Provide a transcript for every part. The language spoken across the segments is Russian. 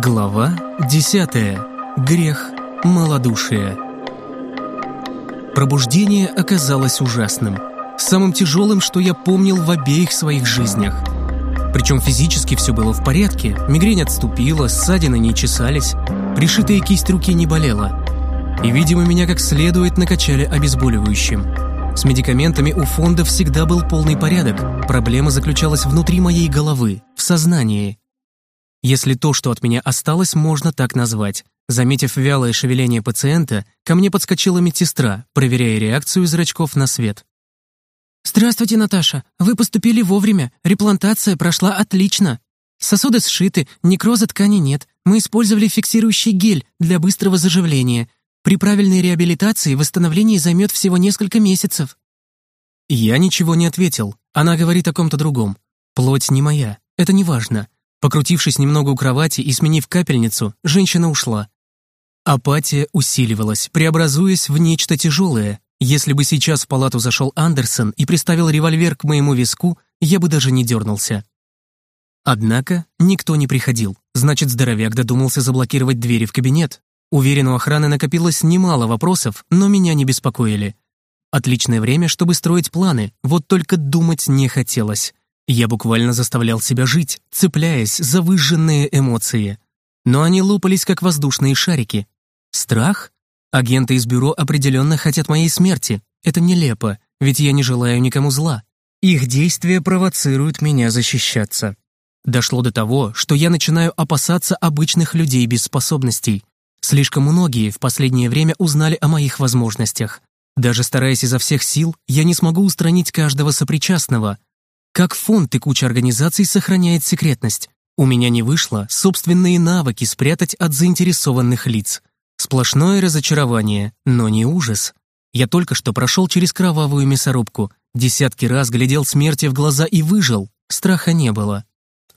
Глава 10. Грех малодушия. Пробуждение оказалось ужасным. Самым тяжелым, что я помнил в обеих своих жизнях. Причем физически все было в порядке, мигрень отступила, ссадины не чесались, пришитая кисть руки не болела. И, видимо, меня как следует накачали обезболивающим. С медикаментами у фонда всегда был полный порядок. Проблема заключалась внутри моей головы, в сознании. Если то, что от меня осталось, можно так назвать. Заметив вялое шевеление пациента, ко мне подскочила медсестра, проверяя реакцию зрачков на свет. «Здравствуйте, Наташа. Вы поступили вовремя. Реплантация прошла отлично. Сосуды сшиты, некроза ткани нет. Мы использовали фиксирующий гель для быстрого заживления. При правильной реабилитации восстановление займет всего несколько месяцев». Я ничего не ответил. Она говорит о ком-то другом. Плоть не моя. Это не важно. Покрутившись немного у кровати и сменив капельницу, женщина ушла. Апатия усиливалась, преобразуясь в нечто тяжелое. Если бы сейчас в палату зашел Андерсон и приставил револьвер к моему виску, я бы даже не дернулся. Однако никто не приходил. Значит, здоровяк додумался заблокировать двери в кабинет. Уверен, у охраны накопилось немало вопросов, но меня не беспокоили. Отличное время, чтобы строить планы, вот только думать не хотелось. Я буквально заставлял себя жить, цепляясь за выжженные эмоции. Но они лопались, как воздушные шарики. Страх? Агенты из бюро определенно хотят моей смерти. Это нелепо, ведь я не желаю никому зла. Их действия провоцируют меня защищаться. Дошло до того, что я начинаю опасаться обычных людей без способностей. Слишком многие в последнее время узнали о моих возможностях. Даже стараясь изо всех сил, я не смогу устранить каждого сопричастного, как фонд и куча организаций сохраняет секретность? У меня не вышло собственные навыки спрятать от заинтересованных лиц. Сплошное разочарование, но не ужас. Я только что прошел через кровавую мясорубку, десятки раз глядел смерти в глаза и выжил, страха не было.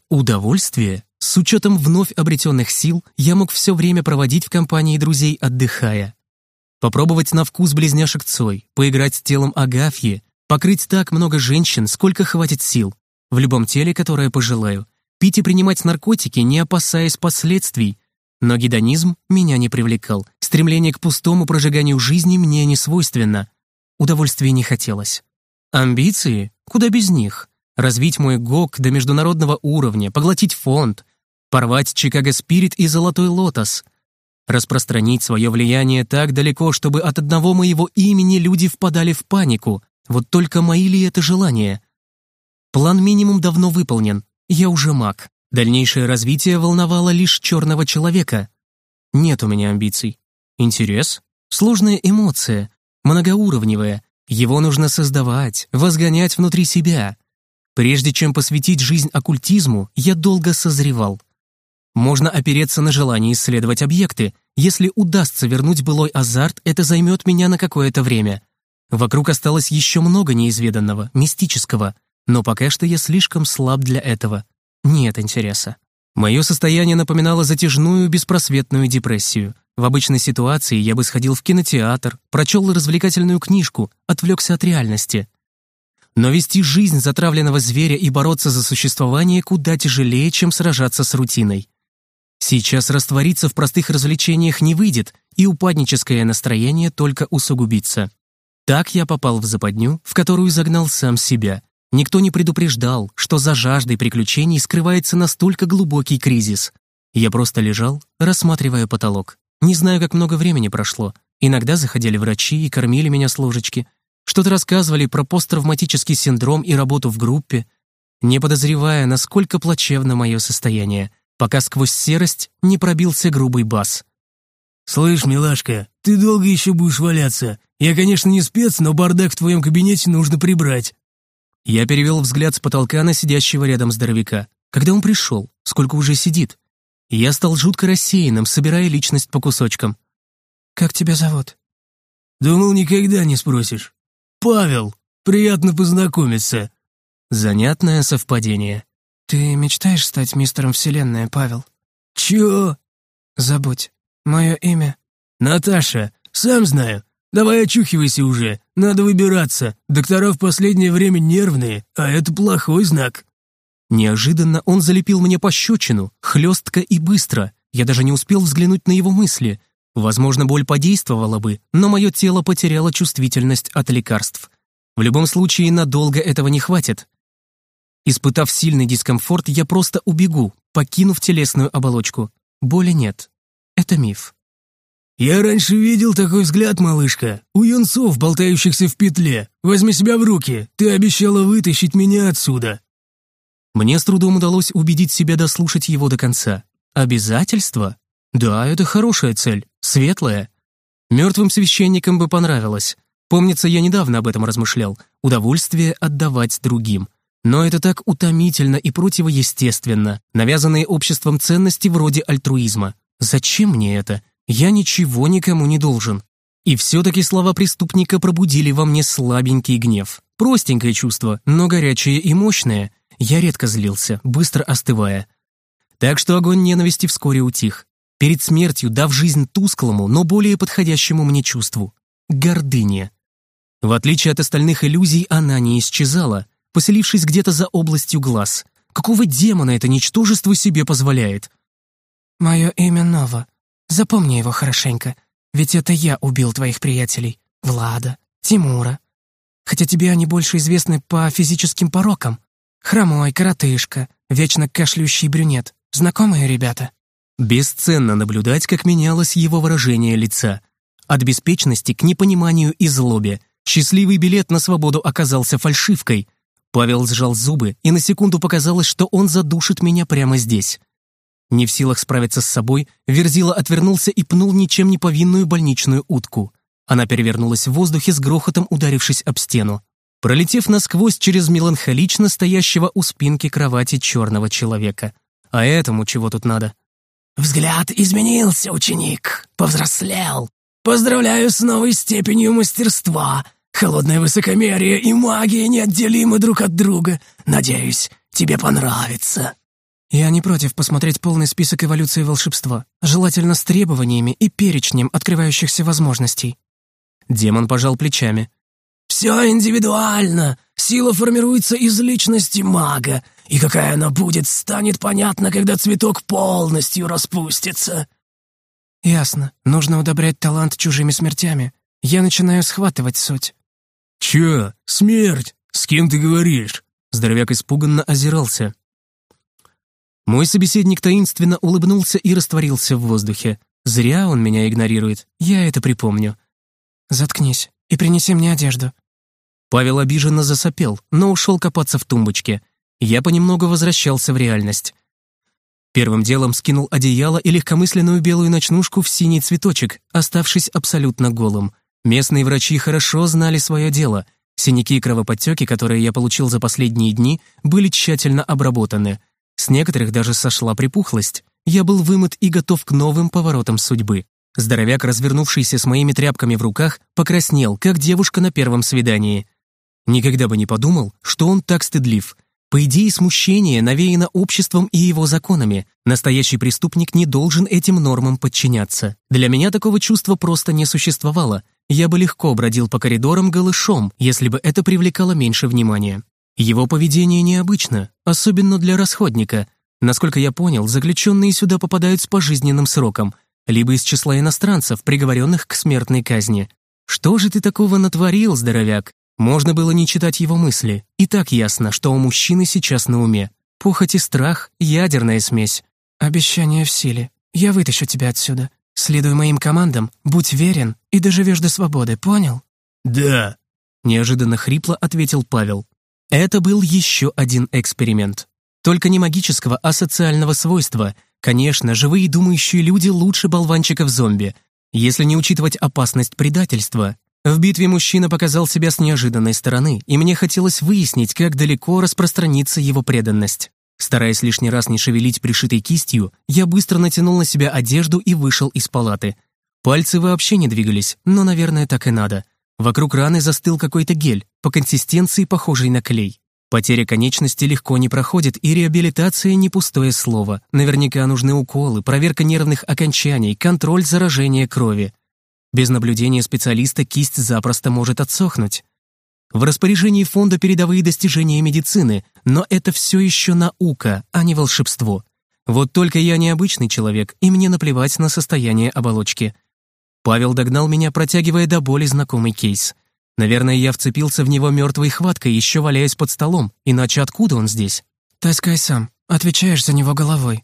Удовольствие? С учетом вновь обретенных сил, я мог все время проводить в компании друзей, отдыхая. Попробовать на вкус близняшек Цой, поиграть с телом Агафьи, Покрыть так много женщин, сколько хватит сил, в любом теле, которое пожелаю. Пить и принимать наркотики, не опасаясь последствий. Но гедонизм меня не привлекал. Стремление к пустому прожиганию жизни мне не свойственно. Удовольствия не хотелось. Амбиции? Куда без них? Развить мой ГОК до международного уровня, поглотить фонд, порвать Чикаго Спирит и Золотой Лотос, распространить свое влияние так далеко, чтобы от одного моего имени люди впадали в панику, вот только мои ли это желания? План минимум давно выполнен. Я уже маг. Дальнейшее развитие волновало лишь черного человека. Нет у меня амбиций. Интерес? Сложная эмоция. Многоуровневая. Его нужно создавать, возгонять внутри себя. Прежде чем посвятить жизнь оккультизму, я долго созревал. Можно опереться на желание исследовать объекты. Если удастся вернуть былой азарт, это займет меня на какое-то время. Вокруг осталось еще много неизведанного, мистического, но пока что я слишком слаб для этого. Нет интереса. Мое состояние напоминало затяжную беспросветную депрессию. В обычной ситуации я бы сходил в кинотеатр, прочел развлекательную книжку, отвлекся от реальности. Но вести жизнь затравленного зверя и бороться за существование куда тяжелее, чем сражаться с рутиной. Сейчас раствориться в простых развлечениях не выйдет, и упадническое настроение только усугубится. Так я попал в западню, в которую загнал сам себя. Никто не предупреждал, что за жаждой приключений скрывается настолько глубокий кризис. Я просто лежал, рассматривая потолок. Не знаю, как много времени прошло. Иногда заходили врачи и кормили меня с ложечки. Что-то рассказывали про посттравматический синдром и работу в группе, не подозревая, насколько плачевно мое состояние, пока сквозь серость не пробился грубый бас. «Слышь, милашка, ты долго еще будешь валяться? Я, конечно, не спец, но бардак в твоем кабинете нужно прибрать». Я перевел взгляд с потолка на сидящего рядом здоровяка. Когда он пришел? Сколько уже сидит? Я стал жутко рассеянным, собирая личность по кусочкам. «Как тебя зовут?» «Думал, никогда не спросишь. Павел, приятно познакомиться». Занятное совпадение. «Ты мечтаешь стать мистером Вселенная, Павел?» «Чё?» «Забудь. Мое имя...» «Наташа, сам знаю. «Давай очухивайся уже, надо выбираться. Доктора в последнее время нервные, а это плохой знак». Неожиданно он залепил мне пощечину, хлестко и быстро. Я даже не успел взглянуть на его мысли. Возможно, боль подействовала бы, но мое тело потеряло чувствительность от лекарств. В любом случае, надолго этого не хватит. Испытав сильный дискомфорт, я просто убегу, покинув телесную оболочку. Боли нет. Это миф. «Я раньше видел такой взгляд, малышка. У юнцов, болтающихся в петле. Возьми себя в руки. Ты обещала вытащить меня отсюда». Мне с трудом удалось убедить себя дослушать его до конца. Обязательство? Да, это хорошая цель, светлая. Мертвым священникам бы понравилось. Помнится, я недавно об этом размышлял. Удовольствие отдавать другим. Но это так утомительно и противоестественно, навязанные обществом ценности вроде альтруизма. Зачем мне это? Я ничего никому не должен. И все-таки слова преступника пробудили во мне слабенький гнев. Простенькое чувство, но горячее и мощное. Я редко злился, быстро остывая. Так что огонь ненависти вскоре утих. Перед смертью дав жизнь тусклому, но более подходящему мне чувству — гордыне. В отличие от остальных иллюзий, она не исчезала, поселившись где-то за областью глаз. Какого демона это ничтожество себе позволяет? «Мое имя Нова. Запомни его хорошенько, ведь это я убил твоих приятелей. Влада, Тимура. Хотя тебе они больше известны по физическим порокам. Хромой, коротышка, вечно кашляющий брюнет. Знакомые ребята?» Бесценно наблюдать, как менялось его выражение лица. От беспечности к непониманию и злобе. Счастливый билет на свободу оказался фальшивкой. Павел сжал зубы, и на секунду показалось, что он задушит меня прямо здесь. Не в силах справиться с собой, Верзила отвернулся и пнул ничем не повинную больничную утку. Она перевернулась в воздухе с грохотом, ударившись об стену, пролетев насквозь через меланхолично стоящего у спинки кровати черного человека. А этому чего тут надо? «Взгляд изменился, ученик, повзрослел. Поздравляю с новой степенью мастерства. Холодное высокомерие и магия неотделимы друг от друга. Надеюсь, тебе понравится». «Я не против посмотреть полный список эволюции волшебства, желательно с требованиями и перечнем открывающихся возможностей». Демон пожал плечами. «Все индивидуально. Сила формируется из личности мага, и какая она будет, станет понятно, когда цветок полностью распустится». «Ясно. Нужно удобрять талант чужими смертями. Я начинаю схватывать суть». «Чё? Смерть? С кем ты говоришь?» Здоровяк испуганно озирался. Мой собеседник таинственно улыбнулся и растворился в воздухе. Зря он меня игнорирует, я это припомню. «Заткнись и принеси мне одежду». Павел обиженно засопел, но ушел копаться в тумбочке. Я понемногу возвращался в реальность. Первым делом скинул одеяло и легкомысленную белую ночнушку в синий цветочек, оставшись абсолютно голым. Местные врачи хорошо знали свое дело. Синяки и кровоподтеки, которые я получил за последние дни, были тщательно обработаны — с некоторых даже сошла припухлость. Я был вымыт и готов к новым поворотам судьбы. Здоровяк, развернувшийся с моими тряпками в руках, покраснел, как девушка на первом свидании. Никогда бы не подумал, что он так стыдлив. По идее, смущение навеяно обществом и его законами. Настоящий преступник не должен этим нормам подчиняться. Для меня такого чувства просто не существовало. Я бы легко бродил по коридорам голышом, если бы это привлекало меньше внимания. Его поведение необычно, особенно для расходника. Насколько я понял, заключенные сюда попадают с пожизненным сроком, либо из числа иностранцев, приговоренных к смертной казни. Что же ты такого натворил, здоровяк? Можно было не читать его мысли. И так ясно, что у мужчины сейчас на уме. Похоть и страх — ядерная смесь. «Обещание в силе. Я вытащу тебя отсюда. Следуй моим командам, будь верен и доживешь до свободы, понял?» «Да», — неожиданно хрипло ответил Павел. Это был еще один эксперимент. Только не магического, а социального свойства. Конечно, живые думающие люди лучше болванчиков-зомби, если не учитывать опасность предательства. В битве мужчина показал себя с неожиданной стороны, и мне хотелось выяснить, как далеко распространится его преданность. Стараясь лишний раз не шевелить пришитой кистью, я быстро натянул на себя одежду и вышел из палаты. Пальцы вообще не двигались, но, наверное, так и надо. Вокруг раны застыл какой-то гель, по консистенции похожий на клей. Потеря конечности легко не проходит, и реабилитация не пустое слово. Наверняка нужны уколы, проверка нервных окончаний, контроль заражения крови. Без наблюдения специалиста кисть запросто может отсохнуть. В распоряжении фонда передовые достижения медицины, но это все еще наука, а не волшебство. Вот только я необычный человек, и мне наплевать на состояние оболочки. Павел догнал меня, протягивая до боли знакомый кейс. Наверное, я вцепился в него мертвой хваткой, еще валяясь под столом, иначе откуда он здесь? «Таскай сам, отвечаешь за него головой».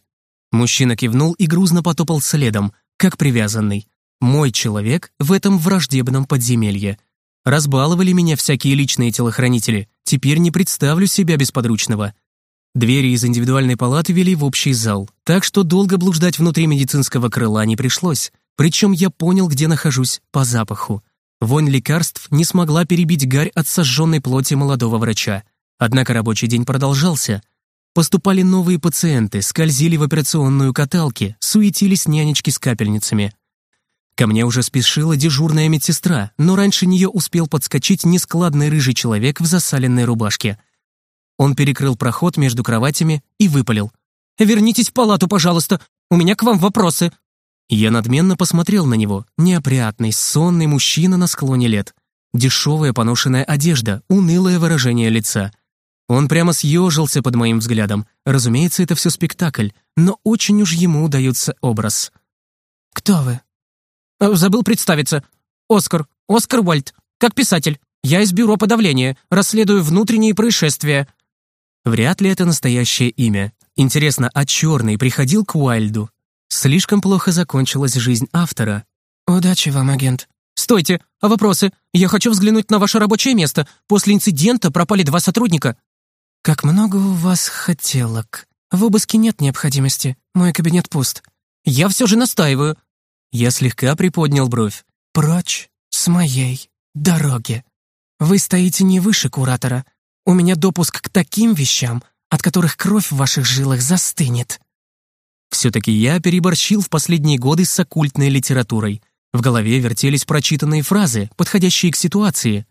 Мужчина кивнул и грузно потопал следом, как привязанный. Мой человек в этом враждебном подземелье. Разбаловали меня всякие личные телохранители, теперь не представлю себя без подручного. Двери из индивидуальной палаты вели в общий зал, так что долго блуждать внутри медицинского крыла не пришлось. Причем я понял, где нахожусь, по запаху. Вонь лекарств не смогла перебить гарь от сожженной плоти молодого врача. Однако рабочий день продолжался. Поступали новые пациенты, скользили в операционную каталки, суетились нянечки с капельницами. Ко мне уже спешила дежурная медсестра, но раньше нее успел подскочить нескладный рыжий человек в засаленной рубашке. Он перекрыл проход между кроватями и выпалил. «Вернитесь в палату, пожалуйста! У меня к вам вопросы!» Я надменно посмотрел на него. Неопрятный, сонный мужчина на склоне лет. Дешевая поношенная одежда, унылое выражение лица. Он прямо съежился под моим взглядом. Разумеется, это все спектакль, но очень уж ему удается образ. «Кто вы?» «Э, «Забыл представиться. Оскар. Оскар Уальт. Как писатель. Я из бюро подавления. Расследую внутренние происшествия». Вряд ли это настоящее имя. Интересно, а Черный приходил к Уайльду? Слишком плохо закончилась жизнь автора. «Удачи вам, агент». «Стойте! А вопросы? Я хочу взглянуть на ваше рабочее место. После инцидента пропали два сотрудника». «Как много у вас хотелок. В обыске нет необходимости. Мой кабинет пуст». «Я все же настаиваю». Я слегка приподнял бровь. «Прочь с моей дороги. Вы стоите не выше куратора. У меня допуск к таким вещам, от которых кровь в ваших жилах застынет». Все-таки я переборщил в последние годы с оккультной литературой. В голове вертелись прочитанные фразы, подходящие к ситуации.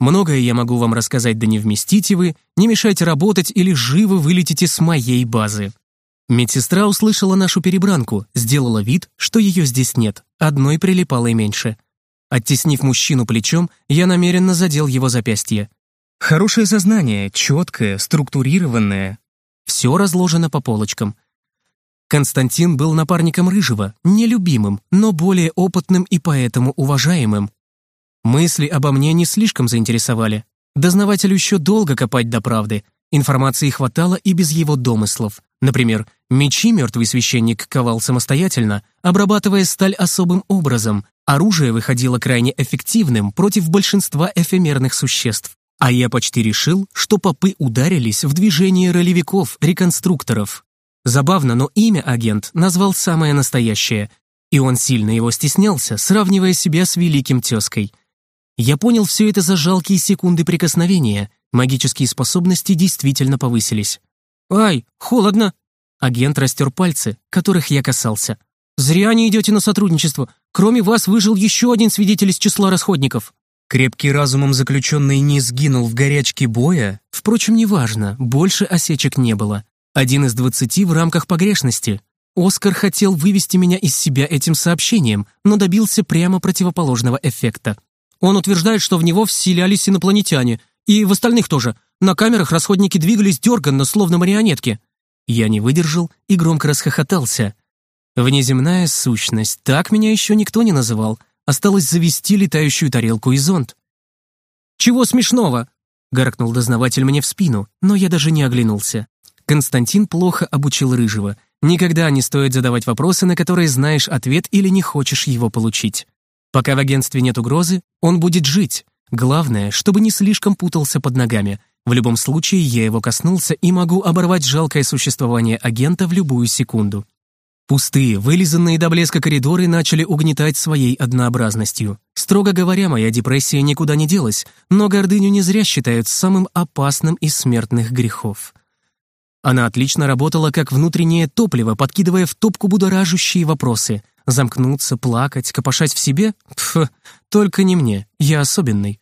Многое я могу вам рассказать, да не вместите вы, не мешайте работать или живо вылетите с моей базы. Медсестра услышала нашу перебранку, сделала вид, что ее здесь нет, одной прилипало и меньше. Оттеснив мужчину плечом, я намеренно задел его запястье. Хорошее сознание, четкое, структурированное. Все разложено по полочкам. Константин был напарником Рыжего, нелюбимым, но более опытным и поэтому уважаемым. Мысли обо мне не слишком заинтересовали. Дознавателю еще долго копать до правды. Информации хватало и без его домыслов. Например, мечи мертвый священник ковал самостоятельно, обрабатывая сталь особым образом. Оружие выходило крайне эффективным против большинства эфемерных существ. А я почти решил, что попы ударились в движение ролевиков, реконструкторов. Забавно, но имя агент назвал самое настоящее, и он сильно его стеснялся, сравнивая себя с великим тезкой. Я понял все это за жалкие секунды прикосновения. Магические способности действительно повысились. «Ай, холодно!» Агент растер пальцы, которых я касался. «Зря не идете на сотрудничество. Кроме вас выжил еще один свидетель из числа расходников». Крепкий разумом заключенный не сгинул в горячке боя? Впрочем, неважно, больше осечек не было. Один из двадцати в рамках погрешности. Оскар хотел вывести меня из себя этим сообщением, но добился прямо противоположного эффекта. Он утверждает, что в него вселялись инопланетяне, и в остальных тоже. На камерах расходники двигались дерганно, словно марионетки. Я не выдержал и громко расхохотался. Внеземная сущность, так меня еще никто не называл. Осталось завести летающую тарелку и зонт. «Чего смешного?» — гаркнул дознаватель мне в спину, но я даже не оглянулся. Константин плохо обучил Рыжего. Никогда не стоит задавать вопросы, на которые знаешь ответ или не хочешь его получить. Пока в агентстве нет угрозы, он будет жить. Главное, чтобы не слишком путался под ногами. В любом случае, я его коснулся и могу оборвать жалкое существование агента в любую секунду. Пустые, вылизанные до блеска коридоры начали угнетать своей однообразностью. Строго говоря, моя депрессия никуда не делась, но гордыню не зря считают самым опасным из смертных грехов. Она отлично работала как внутреннее топливо, подкидывая в топку будоражащие вопросы. Замкнуться, плакать, копошать в себе? Пф, только не мне, я особенный.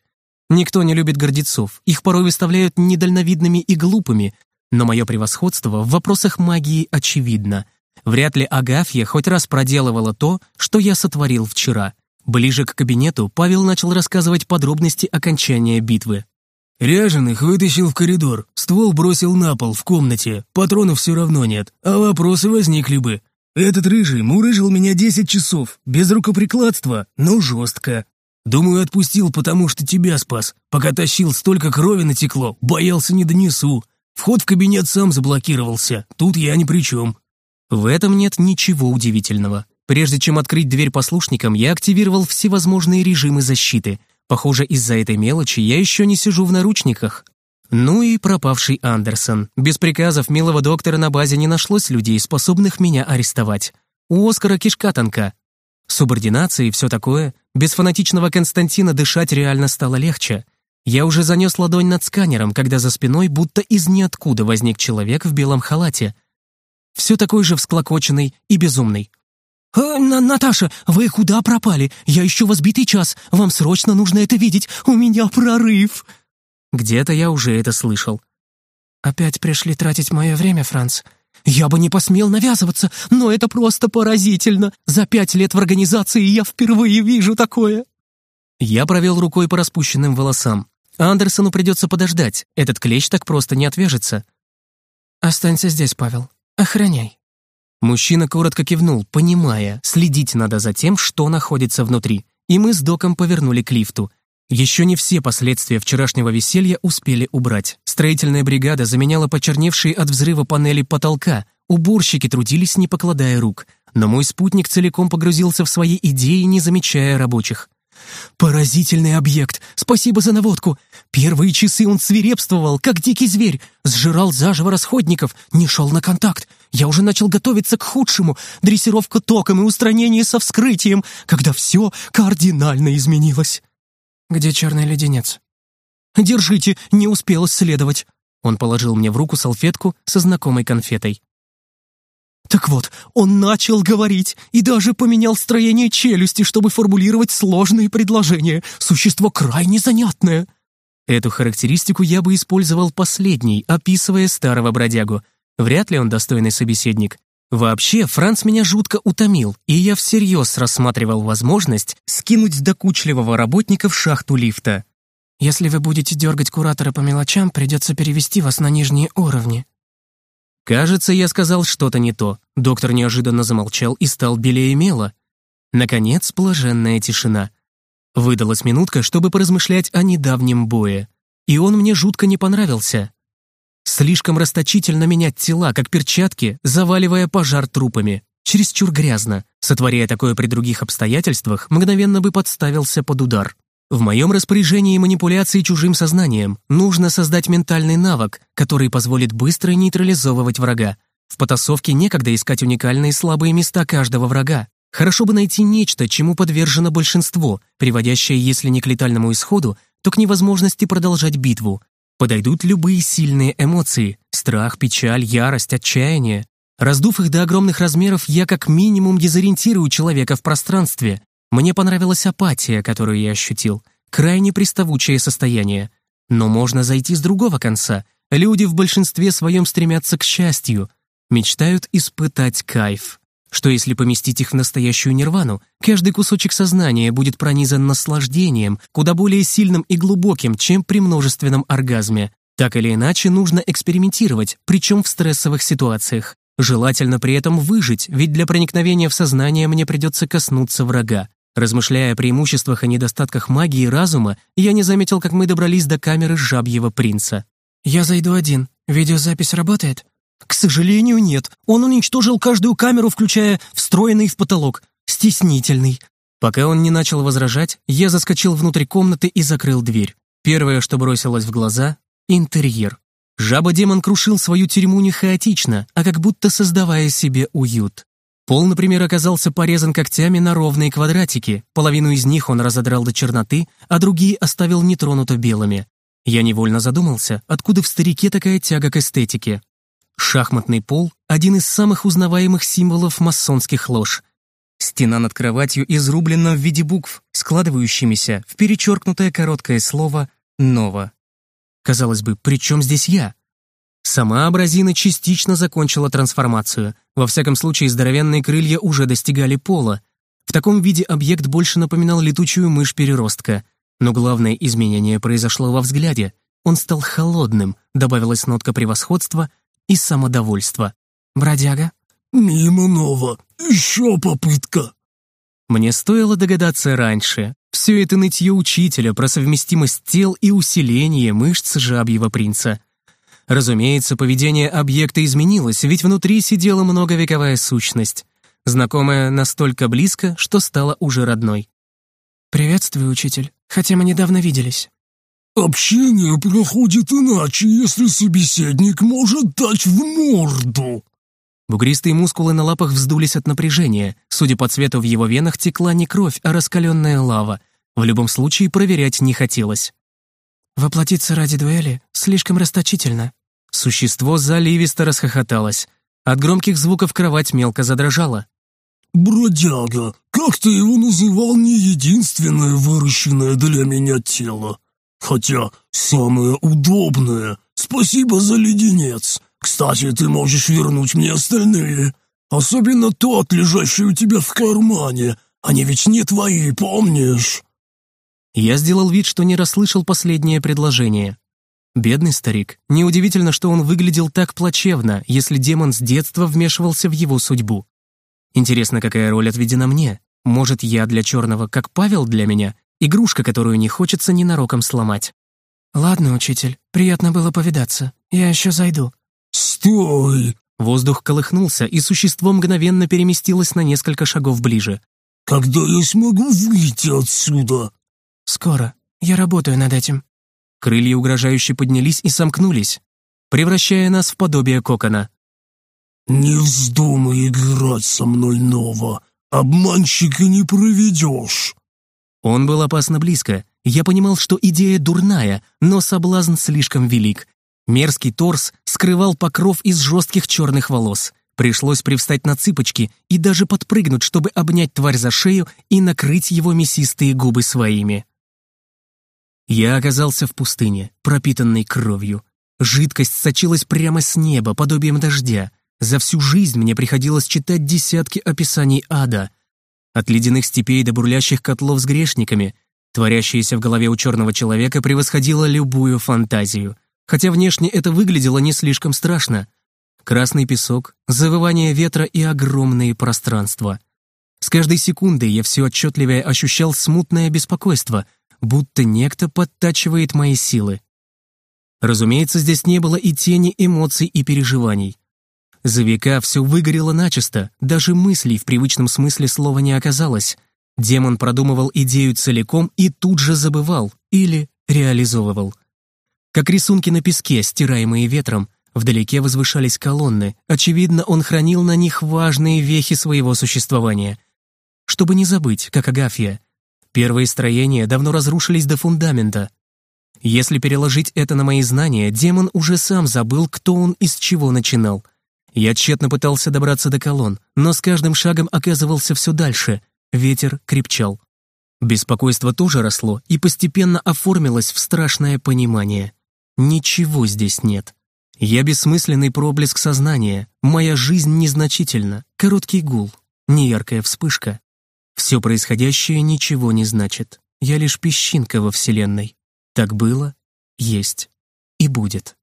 Никто не любит гордецов, их порой выставляют недальновидными и глупыми, но мое превосходство в вопросах магии очевидно. Вряд ли Агафья хоть раз проделывала то, что я сотворил вчера. Ближе к кабинету Павел начал рассказывать подробности окончания битвы. Ряженых вытащил в коридор, ствол бросил на пол в комнате, патронов все равно нет, а вопросы возникли бы. Этот рыжий мурыжил меня десять часов, без рукоприкладства, но жестко. Думаю, отпустил, потому что тебя спас. Пока тащил, столько крови натекло, боялся не донесу. Вход в кабинет сам заблокировался, тут я ни при чем. В этом нет ничего удивительного. Прежде чем открыть дверь послушникам, я активировал всевозможные режимы защиты. Похоже, из-за этой мелочи я еще не сижу в наручниках. Ну и пропавший Андерсон. Без приказов милого доктора на базе не нашлось людей, способных меня арестовать. У Оскара кишка тонка. Субординация и все такое. Без фанатичного Константина дышать реально стало легче. Я уже занес ладонь над сканером, когда за спиной будто из ниоткуда возник человек в белом халате. Все такой же всклокоченный и безумный. «Э, «Наташа, вы куда пропали? Я ищу вас битый час. Вам срочно нужно это видеть. У меня прорыв!» Где-то я уже это слышал. «Опять пришли тратить мое время, Франц?» «Я бы не посмел навязываться, но это просто поразительно. За пять лет в организации я впервые вижу такое». Я провел рукой по распущенным волосам. Андерсону придется подождать. Этот клещ так просто не отвяжется. «Останься здесь, Павел. Охраняй». Мужчина коротко кивнул, понимая, следить надо за тем, что находится внутри. И мы с Доком повернули к лифту. Еще не все последствия вчерашнего веселья успели убрать. Строительная бригада заменяла почерневшие от взрыва панели потолка, уборщики трудились, не покладая рук. Но мой спутник целиком погрузился в свои идеи, не замечая рабочих. «Поразительный объект! Спасибо за наводку! Первые часы он свирепствовал, как дикий зверь, сжирал заживо расходников, не шел на контакт. Я уже начал готовиться к худшему, дрессировка током и устранение со вскрытием, когда все кардинально изменилось». «Где черный леденец?» «Держите, не успел исследовать». Он положил мне в руку салфетку со знакомой конфетой. Так вот, он начал говорить и даже поменял строение челюсти, чтобы формулировать сложные предложения. Существо крайне занятное. Эту характеристику я бы использовал последней, описывая старого бродягу. Вряд ли он достойный собеседник. Вообще, Франц меня жутко утомил, и я всерьез рассматривал возможность скинуть докучливого работника в шахту лифта. «Если вы будете дергать куратора по мелочам, придется перевести вас на нижние уровни». Кажется, я сказал что-то не то. Доктор неожиданно замолчал и стал белее мела. Наконец, блаженная тишина. Выдалась минутка, чтобы поразмышлять о недавнем бое. И он мне жутко не понравился. Слишком расточительно менять тела, как перчатки, заваливая пожар трупами. Чересчур грязно. Сотворяя такое при других обстоятельствах, мгновенно бы подставился под удар. В моем распоряжении манипуляции чужим сознанием. Нужно создать ментальный навык, который позволит быстро нейтрализовывать врага. В потасовке некогда искать уникальные слабые места каждого врага. Хорошо бы найти нечто, чему подвержено большинство, приводящее, если не к летальному исходу, то к невозможности продолжать битву. Подойдут любые сильные эмоции – страх, печаль, ярость, отчаяние. Раздув их до огромных размеров, я как минимум дезориентирую человека в пространстве. Мне понравилась апатия, которую я ощутил. Крайне приставучее состояние. Но можно зайти с другого конца. Люди в большинстве своем стремятся к счастью. Мечтают испытать кайф. Что если поместить их в настоящую нирвану, каждый кусочек сознания будет пронизан наслаждением, куда более сильным и глубоким, чем при множественном оргазме. Так или иначе, нужно экспериментировать, причем в стрессовых ситуациях. Желательно при этом выжить, ведь для проникновения в сознание мне придется коснуться врага. Размышляя о преимуществах и недостатках магии и разума, я не заметил, как мы добрались до камеры жабьего принца. «Я зайду один. Видеозапись работает?» «К сожалению, нет. Он уничтожил каждую камеру, включая встроенный в потолок. Стеснительный». Пока он не начал возражать, я заскочил внутрь комнаты и закрыл дверь. Первое, что бросилось в глаза — интерьер. Жаба-демон крушил свою тюрьму не хаотично, а как будто создавая себе уют. Пол, например, оказался порезан когтями на ровные квадратики, половину из них он разодрал до черноты, а другие оставил нетронуто белыми. Я невольно задумался, откуда в старике такая тяга к эстетике. Шахматный пол — один из самых узнаваемых символов масонских лож. Стена над кроватью изрублена в виде букв, складывающимися в перечеркнутое короткое слово «ново». Казалось бы, при чем здесь я? Сама абразина частично закончила трансформацию. Во всяком случае, здоровенные крылья уже достигали пола. В таком виде объект больше напоминал летучую мышь-переростка. Но главное изменение произошло во взгляде. он стал холодным, добавилась нотка превосходства и самодовольства. «Бродяга?» «Мимо Нова. Еще попытка». Мне стоило догадаться раньше. Все это нытье учителя про совместимость тел и усиление мышц жабьего принца. Разумеется, поведение объекта изменилось, ведь внутри сидела многовековая сущность, знакомая настолько близко, что стала уже родной. «Приветствую, учитель, хотя мы недавно виделись». «Общение проходит иначе, если собеседник может дать в морду». Бугристые мускулы на лапах вздулись от напряжения. Судя по цвету, в его венах текла не кровь, а раскаленная лава. В любом случае, проверять не хотелось. «Воплотиться ради дуэли слишком расточительно». Существо заливисто расхохоталось. От громких звуков кровать мелко задрожала. «Бродяга, как ты его называл, не единственное выращенное для меня тело. Хотя самое удобное. Спасибо за леденец. Кстати, ты можешь вернуть мне остальные. Особенно тот, лежащий у тебя в кармане. Они ведь не твои, помнишь?» Я сделал вид, что не расслышал последнее предложение. Бедный старик. Неудивительно, что он выглядел так плачевно, если демон с детства вмешивался в его судьбу. Интересно, какая роль отведена мне? Может, я для черного, как Павел для меня, игрушка, которую не хочется ненароком сломать. «Ладно, учитель, приятно было повидаться. Я еще зайду». «Стой!» Воздух колыхнулся, и существо мгновенно переместилось на несколько шагов ближе. «Когда я смогу выйти отсюда?» «Скоро. Я работаю над этим». Крылья угрожающе поднялись и сомкнулись, превращая нас в подобие кокона. «Не вздумай играть со мной, Нова. Обманщика не проведешь». Он был опасно близко. Я понимал, что идея дурная, но соблазн слишком велик. Мерзкий торс скрывал покров из жестких черных волос. Пришлось привстать на цыпочки и даже подпрыгнуть, чтобы обнять тварь за шею и накрыть его мясистые губы своими. Я оказался в пустыне, пропитанной кровью. Жидкость сочилась прямо с неба, подобием дождя. За всю жизнь мне приходилось читать десятки описаний ада. От ледяных степей до бурлящих котлов с грешниками, творящееся в голове у черного человека превосходило любую фантазию. Хотя внешне это выглядело не слишком страшно. Красный песок, завывание ветра и огромные пространства. С каждой секундой я все отчетливее ощущал смутное беспокойство, будто некто подтачивает мои силы. Разумеется, здесь не было и тени эмоций и переживаний. За века все выгорело начисто, даже мыслей в привычном смысле слова не оказалось. Демон продумывал идею целиком и тут же забывал или реализовывал. Как рисунки на песке, стираемые ветром, вдалеке возвышались колонны. Очевидно, он хранил на них важные вехи своего существования. Чтобы не забыть, как Агафья. Первые строения давно разрушились до фундамента. Если переложить это на мои знания, демон уже сам забыл, кто он и с чего начинал. Я тщетно пытался добраться до колонн, но с каждым шагом оказывался все дальше. Ветер крепчал. Беспокойство тоже росло и постепенно оформилось в страшное понимание. Ничего здесь нет. Я бессмысленный проблеск сознания, моя жизнь незначительна, короткий гул, неяркая вспышка. Все происходящее ничего не значит. Я лишь песчинка во Вселенной. Так было, есть и будет.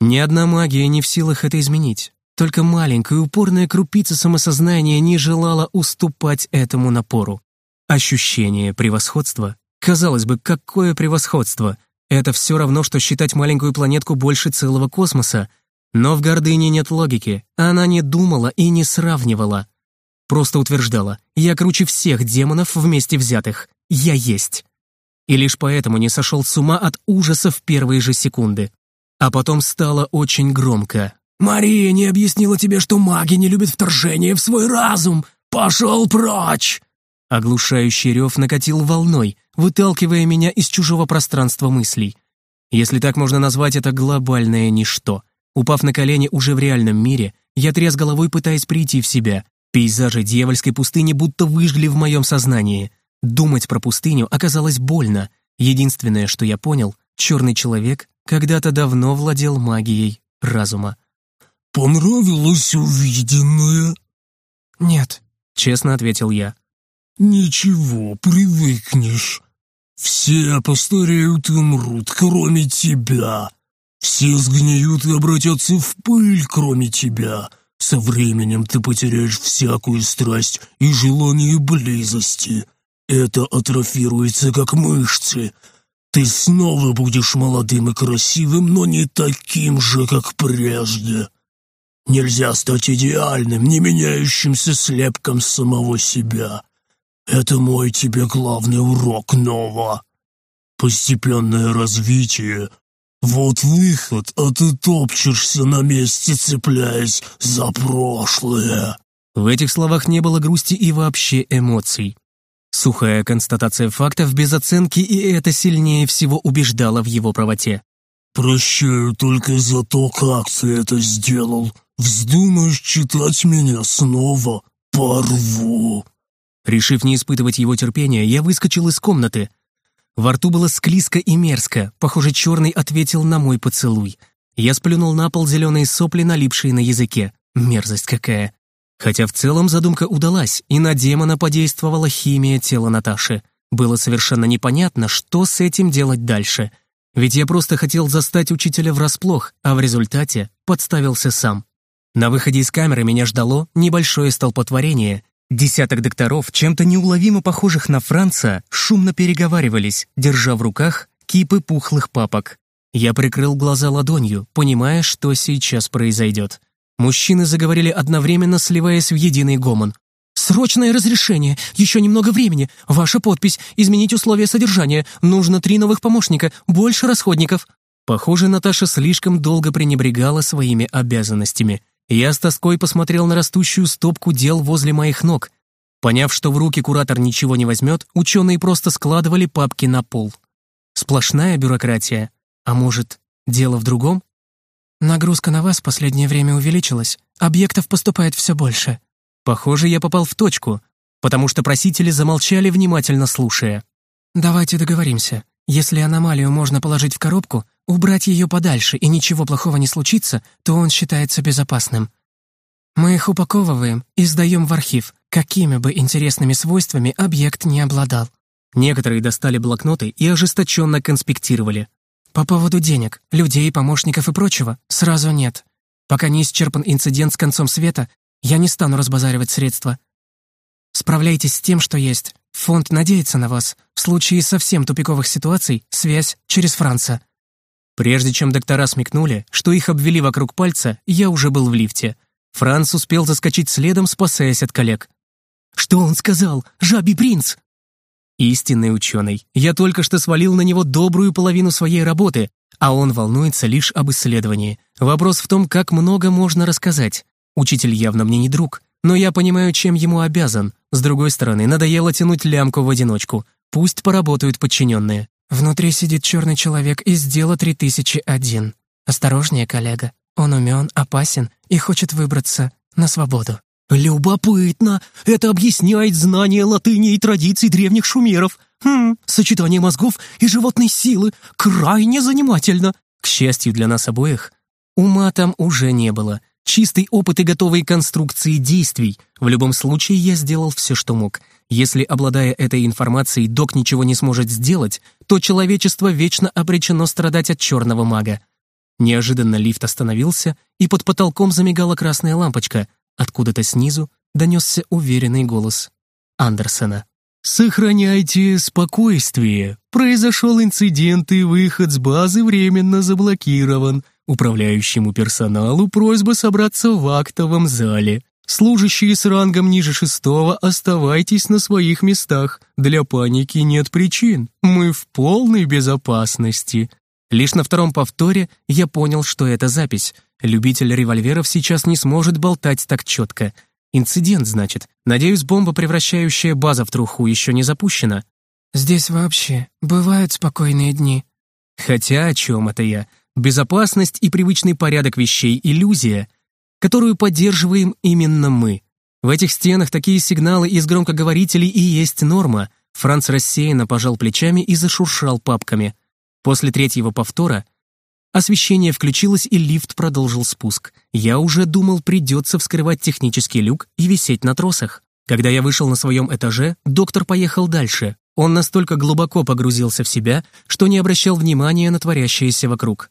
Ни одна магия не в силах это изменить. Только маленькая упорная крупица самосознания не желала уступать этому напору. Ощущение превосходства. Казалось бы, какое превосходство? Это все равно, что считать маленькую планетку больше целого космоса. Но в гордыне нет логики. Она не думала и не сравнивала. Просто утверждала, я круче всех демонов вместе взятых. Я есть. И лишь поэтому не сошел с ума от ужаса в первые же секунды. А потом стало очень громко. «Мария не объяснила тебе, что маги не любят вторжение в свой разум! Пошел прочь!» Оглушающий рев накатил волной, выталкивая меня из чужого пространства мыслей. Если так можно назвать это глобальное ничто. Упав на колени уже в реальном мире, я тряс головой, пытаясь прийти в себя. Пейзажи дьявольской пустыни будто выжгли в моем сознании. Думать про пустыню оказалось больно. Единственное, что я понял, черный человек когда-то давно владел магией разума. «Понравилось увиденное?» «Нет», — честно ответил я. «Ничего, привыкнешь. Все постареют и умрут, кроме тебя. Все сгниют и обратятся в пыль, кроме тебя. Со временем ты потеряешь всякую страсть и желание близости. Это атрофируется, как мышцы. Ты снова будешь молодым и красивым, но не таким же, как прежде. Нельзя стать идеальным, не меняющимся слепком самого себя. Это мой тебе главный урок, Нова. Постепенное развитие — вот выход, а ты топчешься на месте, цепляясь за прошлое. В этих словах не было грусти и вообще эмоций. Сухая констатация фактов без оценки, и это сильнее всего убеждало в его правоте. «Прощаю только за то, как ты это сделал. Вздумаешь читать меня снова? Порву!» Решив не испытывать его терпения, я выскочил из комнаты. Во рту было склизко и мерзко, похоже, черный ответил на мой поцелуй. Я сплюнул на пол зеленые сопли, налипшие на языке. Мерзость какая. Хотя в целом задумка удалась, и на демона подействовала химия тела Наташи. Было совершенно непонятно, что с этим делать дальше. Ведь я просто хотел застать учителя врасплох, а в результате подставился сам. На выходе из камеры меня ждало небольшое столпотворение. Десяток докторов, чем-то неуловимо похожих на Франца, шумно переговаривались, держа в руках кипы пухлых папок. Я прикрыл глаза ладонью, понимая, что сейчас произойдет. Мужчины заговорили одновременно, сливаясь в единый гомон. «Срочное разрешение! Еще немного времени! Ваша подпись! Изменить условия содержания! Нужно три новых помощника! Больше расходников!» Похоже, Наташа слишком долго пренебрегала своими обязанностями. Я с тоской посмотрел на растущую стопку дел возле моих ног. Поняв, что в руки куратор ничего не возьмет, ученые просто складывали папки на пол. Сплошная бюрократия. А может, дело в другом? Нагрузка на вас в последнее время увеличилась. Объектов поступает все больше. Похоже, я попал в точку, потому что просители замолчали, внимательно слушая. Давайте договоримся. Если аномалию можно положить в коробку, убрать ее подальше и ничего плохого не случится, то он считается безопасным. Мы их упаковываем и сдаем в архив, какими бы интересными свойствами объект не обладал. Некоторые достали блокноты и ожесточенно конспектировали. По поводу денег, людей, помощников и прочего сразу нет. Пока не исчерпан инцидент с концом света, я не стану разбазаривать средства. Справляйтесь с тем, что есть. Фонд надеется на вас. В случае совсем тупиковых ситуаций — связь через Франца. Прежде чем доктора смекнули, что их обвели вокруг пальца, я уже был в лифте. Франц успел заскочить следом, спасаясь от коллег. «Что он сказал? Жабий принц!» Истинный ученый. Я только что свалил на него добрую половину своей работы, а он волнуется лишь об исследовании. Вопрос в том, как много можно рассказать. Учитель явно мне не друг, но я понимаю, чем ему обязан. С другой стороны, надоело тянуть лямку в одиночку. Пусть поработают подчиненные. Внутри сидит черный человек из дела 3001. Осторожнее, коллега. Он умен, опасен и хочет выбраться на свободу. «Любопытно! Это объясняет знание латыни и традиций древних шумеров. Хм, сочетание мозгов и животной силы. Крайне занимательно!» К счастью для нас обоих, ума там уже не было. Чистый опыт и готовые конструкции действий. В любом случае, я сделал все, что мог. Если, обладая этой информацией, док ничего не сможет сделать, то человечество вечно обречено страдать от черного мага. Неожиданно лифт остановился, и под потолком замигала красная лампочка — Откуда-то снизу донесся уверенный голос Андерсона. «Сохраняйте спокойствие. Произошел инцидент, и выход с базы временно заблокирован. Управляющему персоналу просьба собраться в актовом зале. Служащие с рангом ниже шестого, оставайтесь на своих местах. Для паники нет причин. Мы в полной безопасности». Лишь на втором повторе я понял, что это запись — Любитель револьверов сейчас не сможет болтать так четко. Инцидент, значит. Надеюсь, бомба, превращающая база в труху, еще не запущена. Здесь вообще бывают спокойные дни. Хотя о чем это я? Безопасность и привычный порядок вещей — иллюзия, которую поддерживаем именно мы. В этих стенах такие сигналы из громкоговорителей и есть норма. Франц рассеянно пожал плечами и зашуршал папками. После третьего повтора — Освещение включилось, и лифт продолжил спуск. Я уже думал, придется вскрывать технический люк и висеть на тросах. Когда я вышел на своем этаже, доктор поехал дальше. Он настолько глубоко погрузился в себя, что не обращал внимания на творящееся вокруг.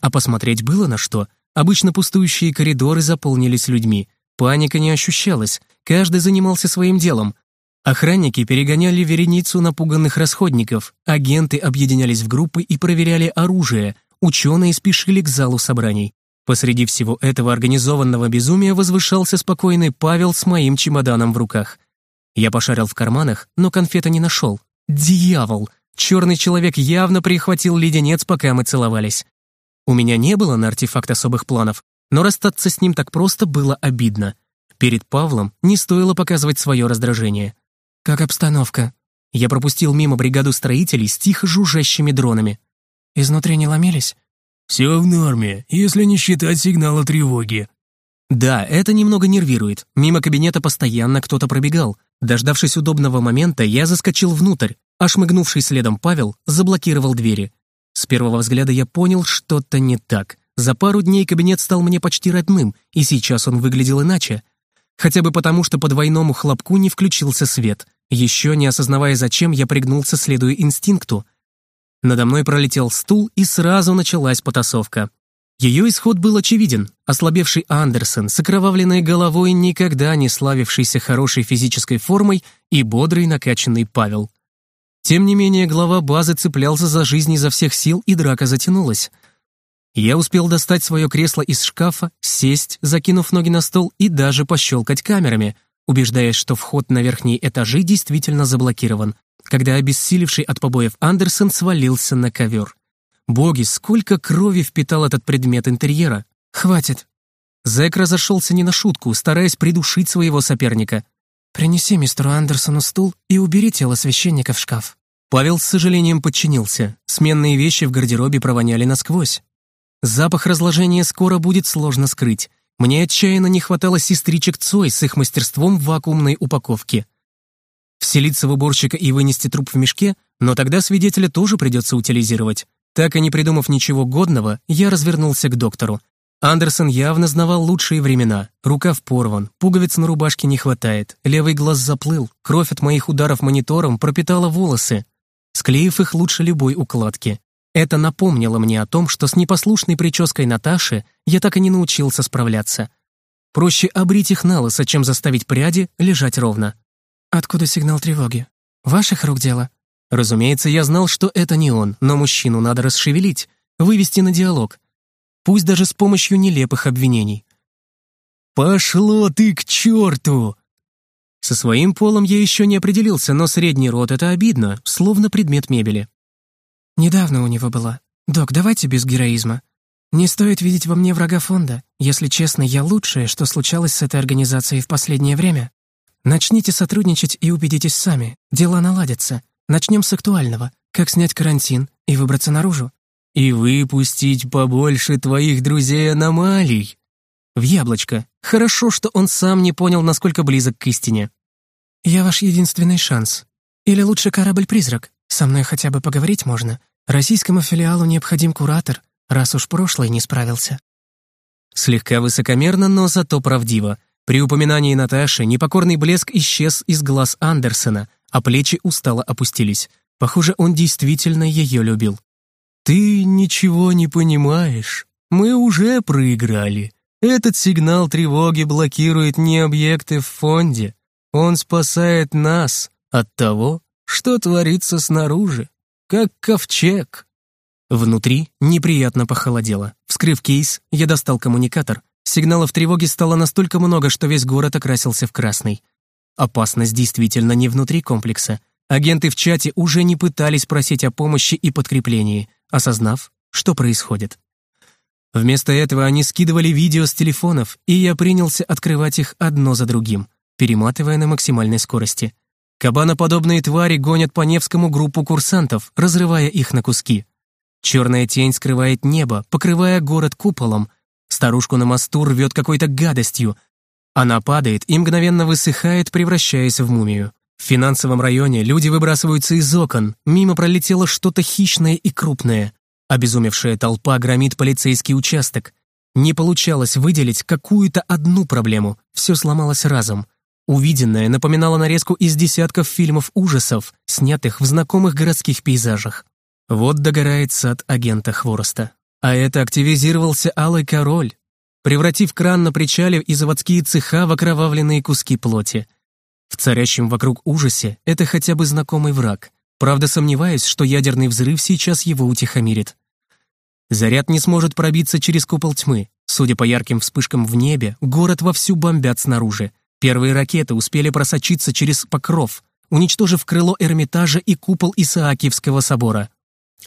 А посмотреть было на что. Обычно пустующие коридоры заполнились людьми. Паника не ощущалась, каждый занимался своим делом. Охранники перегоняли вереницу напуганных расходников, агенты объединялись в группы и проверяли оружие, ученые спешили к залу собраний. Посреди всего этого организованного безумия возвышался спокойный Павел с моим чемоданом в руках. Я пошарил в карманах, но конфеты не нашел. Дьявол! Черный человек явно прихватил леденец, пока мы целовались. У меня не было на артефакт особых планов, но расстаться с ним так просто было обидно. Перед Павлом не стоило показывать свое раздражение. «Как обстановка?» Я пропустил мимо бригаду строителей с тихо жужжащими дронами. «Изнутри не ломились?» «Все в норме, если не считать сигнала тревоги». Да, это немного нервирует. Мимо кабинета постоянно кто-то пробегал. Дождавшись удобного момента, я заскочил внутрь, а шмыгнувший следом Павел заблокировал двери. С первого взгляда я понял, что-то не так. За пару дней кабинет стал мне почти родным, и сейчас он выглядел иначе. Хотя бы потому, что по двойному хлопку не включился свет. Еще не осознавая зачем, я пригнулся, следуя инстинкту. Надо мной пролетел стул, и сразу началась потасовка. Ее исход был очевиден. Ослабевший Андерсон с окровавленной головой, никогда не славившийся хорошей физической формой, и бодрый накачанный Павел. Тем не менее, глава базы цеплялся за жизнь изо всех сил, и драка затянулась. Я успел достать свое кресло из шкафа, сесть, закинув ноги на стол и даже пощелкать камерами, убеждаясь, что вход на верхние этажи действительно заблокирован, когда обессилевший от побоев Андерсон свалился на ковер. Боги, сколько крови впитал этот предмет интерьера! Хватит! Зэк разошелся не на шутку, стараясь придушить своего соперника. «Принеси мистеру Андерсону стул и убери тело священника в шкаф». Павел с сожалением подчинился. Сменные вещи в гардеробе провоняли насквозь. Запах разложения скоро будет сложно скрыть. Мне отчаянно не хватало сестричек Цой с их мастерством в вакуумной упаковке. Вселиться в уборщика и вынести труп в мешке, но тогда свидетеля тоже придется утилизировать. Так и не придумав ничего годного, я развернулся к доктору. Андерсон явно знавал лучшие времена. Рукав порван, пуговиц на рубашке не хватает, левый глаз заплыл, кровь от моих ударов монитором пропитала волосы, склеив их лучше любой укладки. Это напомнило мне о том, что с непослушной прической Наташи я так и не научился справляться. Проще обрить их на лысо, чем заставить пряди лежать ровно. «Откуда сигнал тревоги? Ваших рук дело?» Разумеется, я знал, что это не он, но мужчину надо расшевелить, вывести на диалог — пусть даже с помощью нелепых обвинений. «Пошло ты к черту!» Со своим полом я еще не определился, но средний рот — это обидно, словно предмет мебели. Недавно у него была. «Док, давайте без героизма. Не стоит видеть во мне врага фонда. Если честно, я лучшее, что случалось с этой организацией в последнее время. Начните сотрудничать и убедитесь сами. Дела наладятся. Начнем с актуального. Как снять карантин и выбраться наружу и выпустить побольше твоих друзей-аномалий. В яблочко. Хорошо, что он сам не понял, насколько близок к истине. Я ваш единственный шанс. Или лучше корабль-призрак. Со мной хотя бы поговорить можно. Российскому филиалу необходим куратор, раз уж прошлый не справился. Слегка высокомерно, но зато правдиво. При упоминании Наташи непокорный блеск исчез из глаз Андерсона, а плечи устало опустились. Похоже, он действительно ее любил. «Ты ничего не понимаешь. Мы уже проиграли. Этот сигнал тревоги блокирует не объекты в фонде. Он спасает нас от того, что творится снаружи, как ковчег». Внутри неприятно похолодело. Вскрыв кейс, я достал коммуникатор. Сигналов тревоги стало настолько много, что весь город окрасился в красный. Опасность действительно не внутри комплекса. Агенты в чате уже не пытались просить о помощи и подкреплении осознав, что происходит. Вместо этого они скидывали видео с телефонов, и я принялся открывать их одно за другим, перематывая на максимальной скорости. Кабаноподобные твари гонят по Невскому группу курсантов, разрывая их на куски. Черная тень скрывает небо, покрывая город куполом. Старушку на мосту рвет какой-то гадостью. Она падает и мгновенно высыхает, превращаясь в мумию. В финансовом районе люди выбрасываются из окон, мимо пролетело что-то хищное и крупное. Обезумевшая толпа громит полицейский участок. Не получалось выделить какую-то одну проблему, все сломалось разом. Увиденное напоминало нарезку из десятков фильмов ужасов, снятых в знакомых городских пейзажах. Вот догорает сад агента Хвороста. А это активизировался Алый Король, превратив кран на причале и заводские цеха в окровавленные куски плоти. В царящем вокруг ужасе это хотя бы знакомый враг. Правда, сомневаюсь, что ядерный взрыв сейчас его утихомирит. Заряд не сможет пробиться через купол тьмы. Судя по ярким вспышкам в небе, город вовсю бомбят снаружи. Первые ракеты успели просочиться через покров, уничтожив крыло Эрмитажа и купол Исаакиевского собора.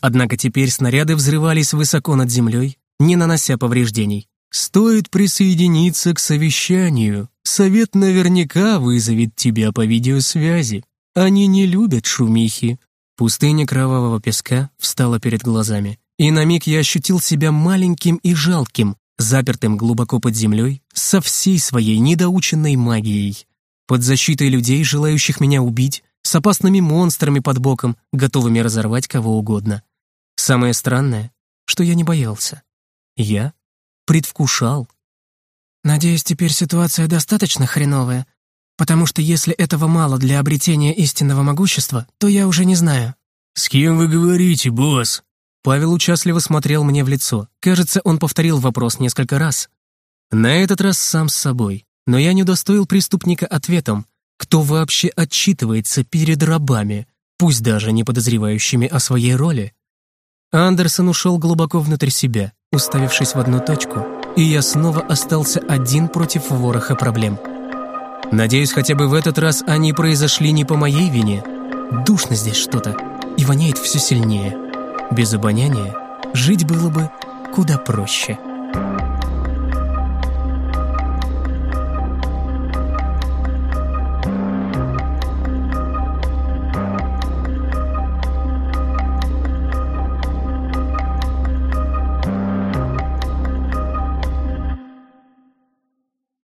Однако теперь снаряды взрывались высоко над землей, не нанося повреждений. «Стоит присоединиться к совещанию. Совет наверняка вызовет тебя по видеосвязи. Они не любят шумихи». Пустыня кровавого песка встала перед глазами, и на миг я ощутил себя маленьким и жалким, запертым глубоко под землей, со всей своей недоученной магией. Под защитой людей, желающих меня убить, с опасными монстрами под боком, готовыми разорвать кого угодно. Самое странное, что я не боялся. Я предвкушал. Надеюсь, теперь ситуация достаточно хреновая, потому что если этого мало для обретения истинного могущества, то я уже не знаю. «С кем вы говорите, босс?» Павел участливо смотрел мне в лицо. Кажется, он повторил вопрос несколько раз. На этот раз сам с собой. Но я не удостоил преступника ответом. Кто вообще отчитывается перед рабами, пусть даже не подозревающими о своей роли? Андерсон ушел глубоко внутрь себя, уставившись в одну точку, и я снова остался один против вороха проблем. Надеюсь, хотя бы в этот раз они произошли не по моей вине. Душно здесь что-то, и воняет все сильнее. Без обоняния жить было бы куда проще.